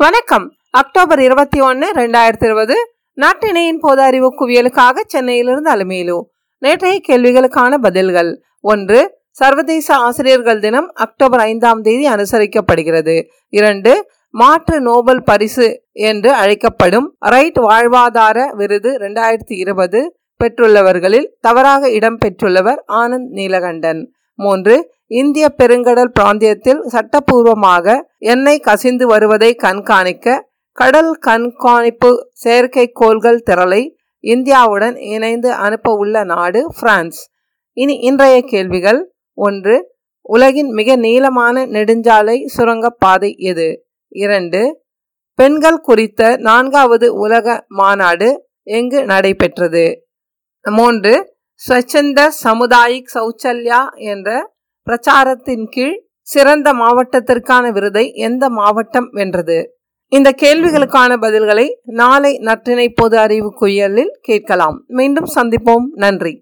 வணக்கம். அக்டோபர் இருபத்தி ஒன்னு ரெண்டாயிரத்தி இருபது. நாட்டினையின் பொது அறிவு குவியலுக்காக சென்னையிலிருந்து அலுமையிலு. நேற்றைய கேள்விகளுக்கான பதில்கள். ஒன்று சர்வதேச ஆசிரியர்கள் தினம் அக்டோபர் ஐந்தாம் தேதி அனுசரிக்கப்படுகிறது. இரண்டு மாற்று நோபல் பரிசு என்று அழைக்கப்படும் ரைட் வாழ்வாதார விருது இரண்டாயிரத்தி இருபது பெற்றுள்ளவர்களில் தவறாக இடம் பெற்றுள்ளவர் ஆனந்த் நீலகண்டன். மூன்று இந்திய பெருங்கடல் பிராந்தியத்தில் சட்டப்பூர்வமாக எண்ணெய் கசிந்து வருவதை கண்காணிக்க கடல் கண்காணிப்பு செயற்கைக்கோள்கள் திரளை இந்தியாவுடன் இணைந்து அனுப்ப உள்ள நாடு பிரான்ஸ். இனி இன்றைய கேள்விகள். ஒன்று உலகின் மிக நீளமான நெடுஞ்சாலை சுரங்கப்பாதை எது? இரண்டு பெண்கள் குறித்த நான்காவது உலக மாநாடு எங்கு நடைபெற்றது? மூன்று ஸ்வச்சந்த சமுதாயிக் சௌச்சல்யா என்ற பிரச்சாரத்தின் கீழ் சிறந்த மாவட்டத்திற்கான விருதை எந்த மாவட்டம் வென்றது? இந்த கேள்விகளுக்கான பதில்களை நாளை நற்றினை பொது அறிவு குயலில் கேட்கலாம். மீண்டும் சந்திப்போம். நன்றி.